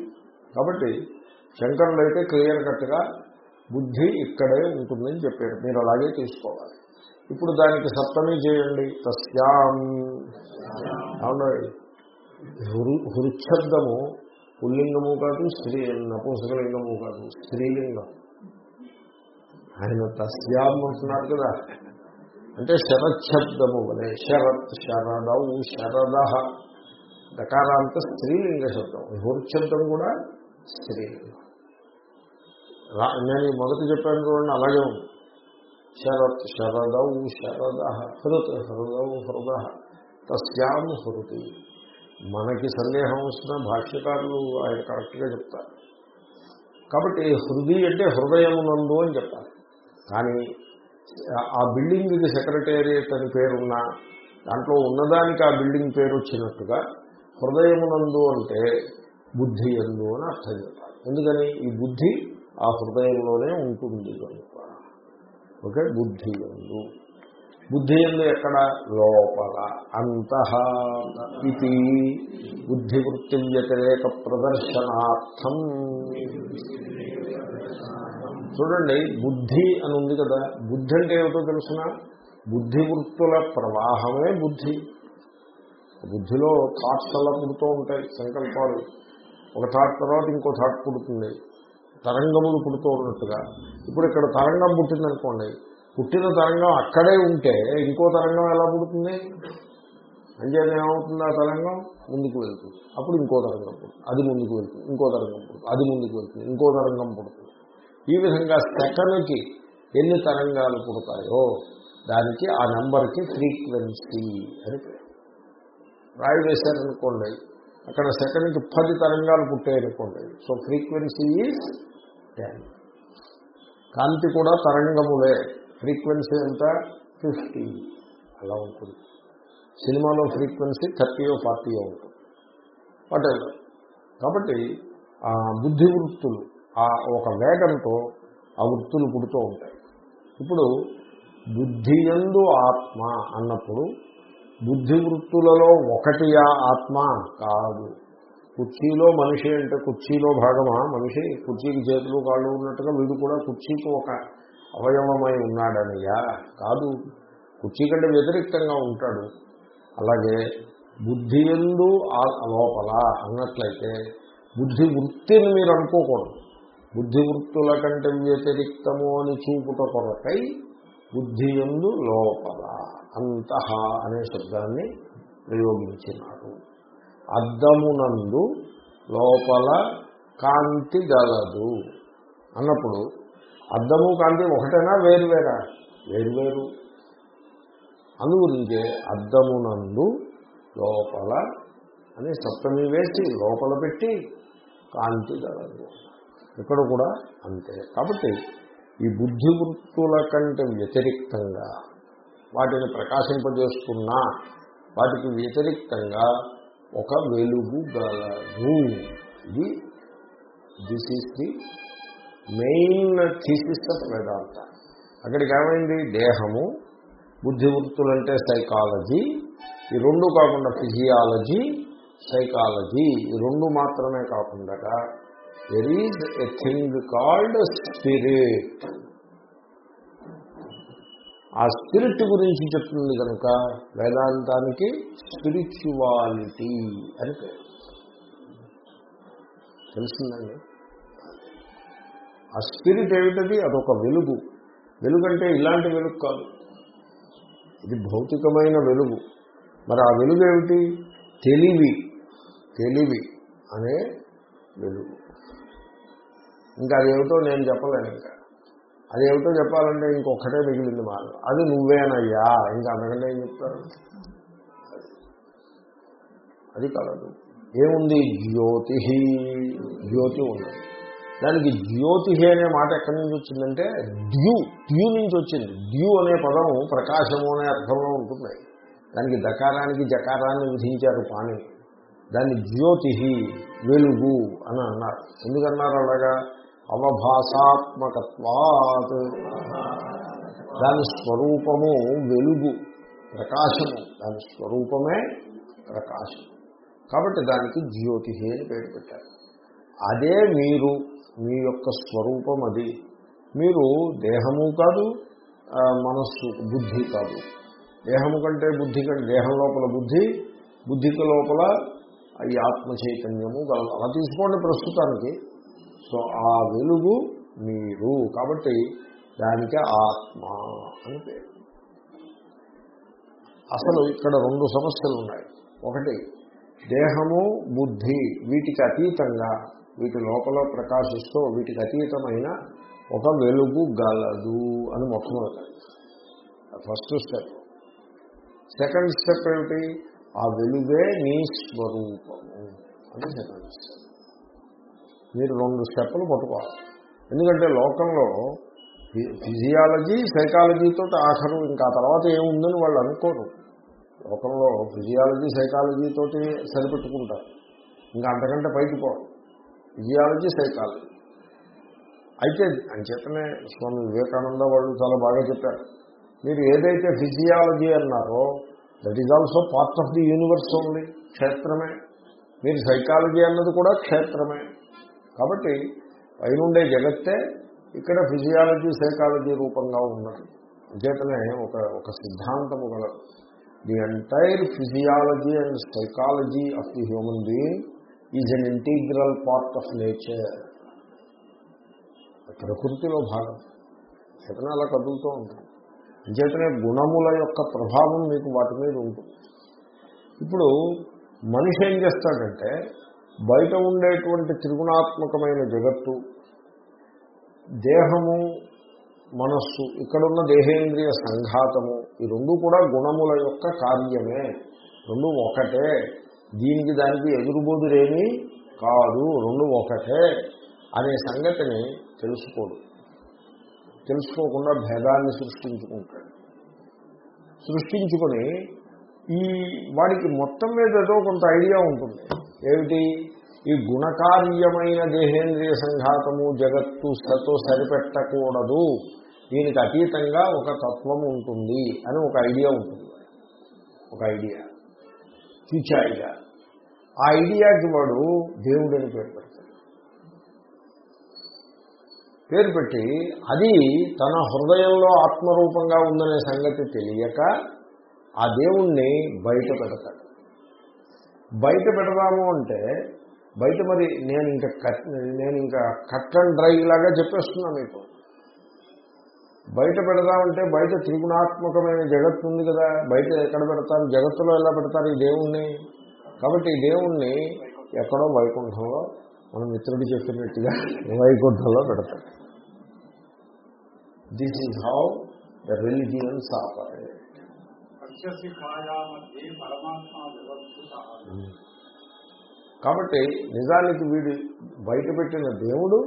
కాబట్టి శంకరులు అయితే క్లియర్ కట్గా బుద్ధి ఇక్కడే ఉంటుందని చెప్పారు మీరు అలాగే తీసుకోవాలి. ఇప్పుడు దానికి సప్తమి చేయండి. తస్యాం. అవునండి హృచ్ఛబ్దము పుల్లింగము కాదు స్త్రీ నపుంసకలింగము కాదు స్త్రీలింగం. ఆయన తస్యాం అంటున్నారు కదా. అంటే శరచ్ఛబ్దము వలె శరత్ శరదౌ శరద. దకారాంత స్త్రీలింగ శబ్దం. హృచ్ఛబ్దం కూడా స్త్రీలింగం. నేను ఈ మొదటి చెప్పాను చూడండి అలాగే ఉంది. శరత్ శరదౌ శరద. హృత్ హృదౌ హృద. తస్యాం హృతి. మనకి సందేహం వస్తున్న భాష్యకారులు ఆయన కరెక్ట్గా చెప్తారు. కాబట్టి హృది అంటే హృదయమునందు అని చెప్పాలి. కానీ ఆ బిల్డింగ్కి సెక్రటేరియట్ అని పేరున్నా దాంట్లో ఉన్నదానికి ఆ బిల్డింగ్ పేరు వచ్చినట్టుగా హృదయమునందు అంటే బుద్ధి ఎందు అని అర్థం చెప్పాలి. ఎందుకని? ఈ బుద్ధి ఆ హృదయంలోనే ఉంటుంది కనుక. ఓకే? బుద్ధి ఎందు. బుద్ధి ఎందు ఎక్కడ? లోపల. అంత ఇది బుద్ధి వృత్తి వ్యతిరేక ప్రదర్శనార్థం. చూడండి బుద్ధి అని ఉంది కదా. బుద్ధి అంటే ఏమిటో తెలుసిన? బుద్ధి వృత్తుల ప్రవాహమే బుద్ధి. బుద్ధిలో థాట్స్ అలా పుడుతూ ఉంటాయి సంకల్పాలు. ఒక థాట్ తర్వాత ఇంకో థాట్ పుడుతుంది. తరంగములు పుడుతూ ఉన్నట్టుగా. ఇప్పుడు ఇక్కడ తరంగం పుట్టిందనుకోండి పుట్టిన తరంగం అక్కడే ఉంటే ఇంకో తరంగం ఎలా పుడుతుంది? అంచేత ఏమవుతుంది ఆ తరంగం? ముందుకు వెళ్తుంది. అప్పుడు ఇంకో తరంగం పుడుతుంది. అది ముందుకు వెళ్తుంది. ఇంకో తరంగం పుడుతుంది. అది ముందుకు వెళ్తుంది. ఇంకో తరంగం పుడుతుంది. ఈ విధంగా సెకండ్కి ఎన్ని తరంగాలు పుడతాయో దానికి ఆ నెంబర్కి ఫ్రీక్వెన్సీ అని రాయి వేశారనుకోండి. అక్కడ సెకండ్కి పది తరంగాలు పుట్టాయనుకోండి సో ఫ్రీక్వెన్సీ ఈజ్ టెన్. కాంతి కూడా తరంగములే. ఫ్రీక్వెన్సీ ఎంత? ఫిఫ్టీ. అలా ఉంటుంది. సినిమాలో ఫ్రీక్వెన్సీ థర్టీయో ఫార్టీయో ఉంటుంది. వాటెవర్ కాబట్టి ఆ బుద్ధి వృత్తులు ఆ ఒక వేగంతో ఆ వృత్తులు పుడుతూ ఉంటాయి. ఇప్పుడు బుద్ధి ఎందు ఆత్మ అన్నప్పుడు బుద్ధి వృత్తులలో ఒకటియా ఆత్మ కాదు. కుర్చీలో మనిషి అంటే కుర్చీలో భాగమా? మనిషి కుర్చీకి చేతులు కాళ్ళు ఉన్నట్టుగా వీడు కూడా కుర్చీకి ఒక అవయవమై ఉన్నాడనియా కాదు కుర్చీ కంటే వ్యతిరేక్తంగా ఉంటాడు. అలాగే బుద్ధి ఎందు లోపల అన్నట్లయితే బుద్ధి వృత్తిని మీరు అనుకోకూడదు. బుద్ధి వృత్తుల కంటే వ్యతిరిక్తము అని చూపుట కొరకై బుద్ధి ఎందు లోపల అంతః అనే శబ్దాన్ని ప్రయోగించినారు అద్దమునందు లోపల కాంతి గలదు. అన్నప్పుడు అద్దము కాంతి ఒకటేనా? వేరువేరా వేరువేరు అందుగురించే అద్దమునందు లోపల అని సప్తమి వేసి లోపల పెట్టి కాంతి గలదు ఇక్కడ కూడా అంతే. కాబట్టి ఈ బుద్ధి వృత్తుల కంటే వ్యతిరిక్తంగా వాటిని ప్రకాశింపజేసుకున్నా వాటికి వ్యతిరిక్తంగా ఒక వెలుగు గలదు. ఇది this is the main thesis of Vedanta. అక్కడికి ఏమైంది? దేహము బుద్ధివృత్తులంటే సైకాలజీ ఈ రెండు కాకుండా ఫిజియాలజీ సైకాలజీ ఈ రెండు మాత్రమే కాకుండా there is a thing called spirit ఆ స్పిరిట్ గురించి చెప్తుంది కనుక వేదాంతానికి స్పిరిచువాలిటీ అని పేరు. తెలిసిందండి ఆ స్పిరిట్ ఏమిటది? అదొక వెలుగు. వెలుగంటే ఇలాంటి వెలుగు కాదు. ఇది భౌతికమైన వెలుగు. మరి ఆ వెలుగు ఏమిటి? తెలివి. తెలివి అనే వెలుగు. ఇంకా అదేమిటో నేను చెప్పలేను ఇంకా. అదేమిటో చెప్పాలంటే ఇంకొకటే మిగిలింది మార్గం అది నువ్వేనయ్యా. ఇంకా అంతకంటే ఏం చెప్తారు? అది కలదు ఏముంది? జ్యోతి జ్యోతి ఉంది దానికి జ్యోతి అనే మాట ఎక్కడి నుంచి వచ్చిందంటే డ్యూ డ్యూ నుంచి వచ్చింది. డ్యూ అనే పదం ప్రకాశము అనే అర్థంలో ఉంటుంది. దానికి దకారానికి జకారాన్ని విధించారు పాణి. దాన్ని జ్యోతి వెలుగు అని అన్నారు. ఎందుకన్నారు అలాగా? అవభాసాత్మకత్వాత్. దాని స్వరూపము వెలుగు ప్రకాశము. దాని స్వరూపమే ప్రకాశం. కాబట్టి దానికి జ్యోతిహి అని పేరు పెట్టారు. అదే మీరు మీ యొక్క స్వరూపం అది. మీరు దేహము కాదు మనస్సు బుద్ధి కాదు. దేహము కంటే బుద్ధి కంటే దేహం లోపల బుద్ధి బుద్ధికి లోపల ఈ ఆత్మ చైతన్యము గల- అలా తీసుకోండి ప్రస్తుతానికి. సో ఆ వెలుగు మీరు. కాబట్టి దానికి ఆత్మ అని పేరు. అసలు ఇక్కడ రెండు సమస్యలు ఉన్నాయి. ఒకటి దేహము బుద్ధి వీటికి అతీతంగా వీటి లోపల ప్రకాశిస్తూ వీటికి అతీతమైన ఒక వెలుగు గలదు అని మొట్టమొదటి ఫస్ట్ స్టెప్. సెకండ్ స్టెప్ ఏమిటి? ఆ వెలుగే నీ స్వరూపము అని సెకండ్ స్టెప్. మీరు రెండు స్టెప్పులు పట్టుకోవాలి. ఎందుకంటే లోకంలో ఫిజియాలజీ సైకాలజీతో ఆఖరు ఇంకా తర్వాత ఏముందని వాళ్ళు అనుకోరు. లోకంలో ఫిజియాలజీ సైకాలజీ తోటి సరిపెట్టుకుంటారు. ఇంకా అంతకంటే పైకి పోరు. Physiology psychology. అయితే అంచేతనే స్వామి వివేకానంద వాళ్ళు చాలా బాగా చెప్పారు. మీరు ఏదైతే ఫిజియాలజీ అన్నారో that is also part of the universe only క్షేత్రమే. మీరు సైకాలజీ అన్నది కూడా క్షేత్రమే. కాబట్టి పైనుండే జగత్తే ఇక్కడ ఫిజియాలజీ సైకాలజీ రూపంగా ఉన్నది. అంచేతనే ఒక ఒక సిద్ధాంతము గలదు the entire physiology and psychology of the human being is an integral part of nature ప్రకృతిలో భాగం. చేతనే అలా కదులుతూ ఉంటుంది. అంచేతనే గుణముల యొక్క ప్రభావం మీకు వాటి మీద ఉంటుంది. ఇప్పుడు మనిషి ఏం చేస్తాడంటే బయట ఉండేటువంటి త్రిగుణాత్మకమైన జగత్తు దేహము మనస్సు ఇక్కడున్న దేహేంద్రియ సంఘాతము ఈ రెండు కూడా గుణముల యొక్క కార్యమే. రెండు ఒకటే. దీనికి దానికి ఎదురుబోదురేమీ కాదు రెండు ఒకటే అనే సంగతిని తెలుసుకోడు. తెలుసుకోకుండా భేదాన్ని సృష్టించుకుంటాడు. సృష్టించుకొని ఈ వాడికి మొత్తం మీద ఏదో కొంత ఐడియా ఉంటుంది. ఏమిటి? ఈ గుణకార్యమైన దేహేంద్రియ సంఘాతము జగత్తు సతో సరిపెట్టకూడదు. దీనికి అతీతంగా ఒక తత్వం ఉంటుంది అని ఒక ఐడియా ఉంటుంది. ఒక ఐడియా. ఫ్యూచర్ ఆ ఐడియాకి వాడు అని పేరు పెడతాడు. పేరు పెట్టి అది తన హృదయంలో ఆత్మరూపంగా ఉందనే సంగతి తెలియక ఆ దేవుణ్ణి బయట పెడతాడు. బయట పెడదాము అంటే బయట మరి నేను ఇంకా కట్ నేను ఇంకా కట్ అండ్ డ్రై లాగా చెప్పేస్తున్నా మీకు. బయట పెడదామంటే బయట త్రిగుణాత్మకమైన జగత్తు ఉంది కదా. బయట ఎక్కడ పెడతారు? జగత్తులో ఎలా పెడతారు ఈ దేవుణ్ణి? కాబట్టి ఈ దేవుణ్ణి ఎక్కడో వైకుంఠంలో మన మిత్రుడు చెప్పినట్టుగా వైకుంఠంలో పెడతారు. This is how the religions operate కాబట్టి నిజానికి వీడి బయటపెట్టిన దేవుడు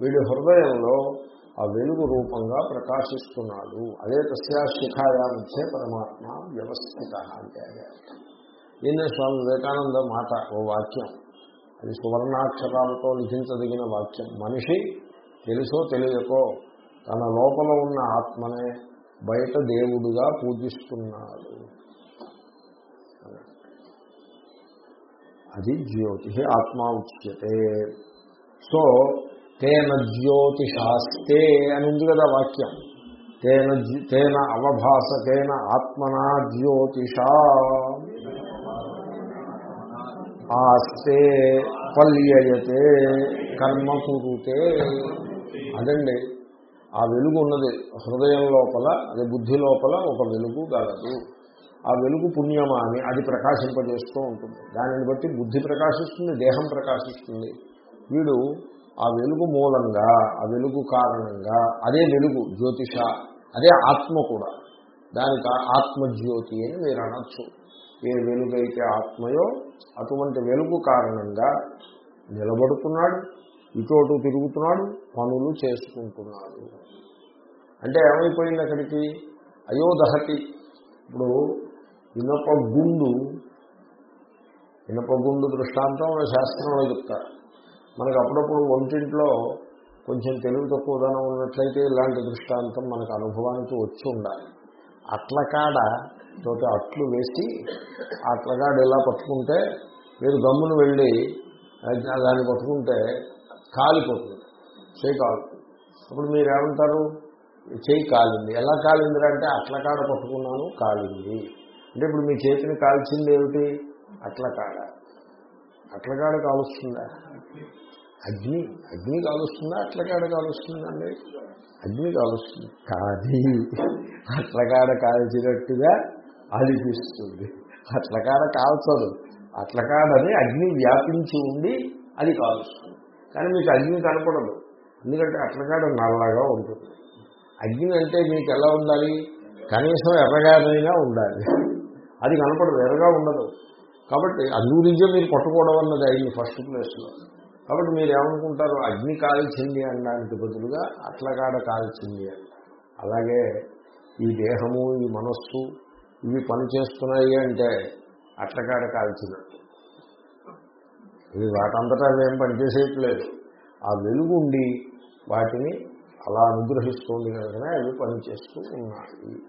వీడి హృదయంలో ఆ వెలుగు రూపంగా ప్రకాశిస్తున్నాడు. అదే తస్యా శిఖాయా మధ్య పరమాత్మ వ్యవస్థిత అంటే అదే దీన్నే స్వామి వివేకానంద మాట ఓ వాక్యం. అది సువర్ణాక్షరాలతో లిఖించదగిన వాక్యం. మనిషి తెలుసో తెలియకో తన లోపల ఉన్న ఆత్మనే బయట దేవుడుగా పూజిస్తున్నాడు. అది జ్యోతి ఆత్మ ఉచ్యతే. సో తేన జ్యోతిషాస్తే అని ఉంది కదా వాక్యం. తేన తేన అవభాసకేన ఆత్మనా జ్యోతిషా. ఆస్తే పల్యయతే కర్మ కురుతే. అదండి. ఆ వెలుగు ఉన్నది. హృదయం లోపల అది బుద్ధి లోపల ఒక వెలుగు గలదు. ఆ వెలుగు పుణ్యమా అని అది ప్రకాశింపజేస్తూ ఉంటుంది. దానిని బట్టి బుద్ధి ప్రకాశిస్తుంది దేహం ప్రకాశిస్తుంది. వీడు ఆ వెలుగు మూలంగా ఆ వెలుగు కారణంగా అదే వెలుగు జ్యోతిష అదే ఆత్మ కూడా. దానికి ఆత్మజ్యోతి అని మీరు అనొచ్చు. ఏ వెలుగైతే ఆత్మయో అటువంటి వెలుగు కారణంగా నిలబడుతున్నాడు ఇటోటు తిరుగుతున్నాడు పనులు చేసుకుంటున్నాడు. అంటే ఏమైపోయింది అక్కడికి? అయోదహతి ఇప్పుడు ఇనప గుండు ఇనప గుండు దృష్టాంతం శాస్త్రంలో చెప్తారు. మనకు అప్పుడప్పుడు ఒంటింట్లో కొంచెం తెలివి తక్కువదనం ఉన్నట్లయితే ఇలాంటి దృష్టాంతం మనకు అనుభవానికి వచ్చి ఉండాలి. అట్ల కాడ తోటి అట్లు వేసి అట్లకాడ అట్లగాడు ఇలా పట్టుకుంటే మీరు గమ్మును వెళ్ళి దాన్ని పట్టుకుంటే కాలిపోతుంది. చేయి కాలుతుంది అప్పుడు మీరు ఏమంటారు? చేయి కాలింది. ఎలా కాలింది అంటే అట్లకాడ పట్టుకున్నాను కాలింది. అంటే ఇప్పుడు మీ చేతిని కాల్చింది ఏమిటి? అట్లకాడ. అట్లకాడ కాలుస్తుందా అగ్ని అగ్ని కాలుస్తుందా? అట్లకాడ కాలుస్తుందండి అగ్ని కాలుస్తుంది. కానీ అట్లకాడ కాల్చినట్టుగా అనిపిస్తుంది. అట్లకాడ కాల్చదు. అట్లకాడని అగ్ని వ్యాపించి ఉండి అది కాలుస్తుంది. కానీ మీకు అగ్ని కనపడదు. ఎందుకంటే అట్లకాడ నల్లగా ఉంటుంది. అగ్ని అంటే మీకు ఎలా ఉండాలి? కనీసం ఎర్రగానైనా ఉండాలి. అది కనపడదు. ఎర్రగా ఉండదు. కాబట్టి అందుగురించే మీరు పట్టుకోవడం అన్నది అయింది ఫస్ట్ ప్లేస్లో కాబట్టి మీరు ఏమనుకుంటారు అగ్ని కాల్చింది అనడానికి బదులుగా అట్లగాడ కాల్చింది అంట అలాగే ఈ దేహము ఈ మనస్సు ఇవి పనిచేస్తున్నాయి అంటే అట్లగాడ కాల్చినట్టు ఇవి వాటంతటా అవేం పనిచేసేయట్లేదు. ఆ వెలుగు ఉండి వాటిని అలా అనుగ్రహిస్తుంది కనుకనే అవి పనిచేస్తూ ఉన్నాయి.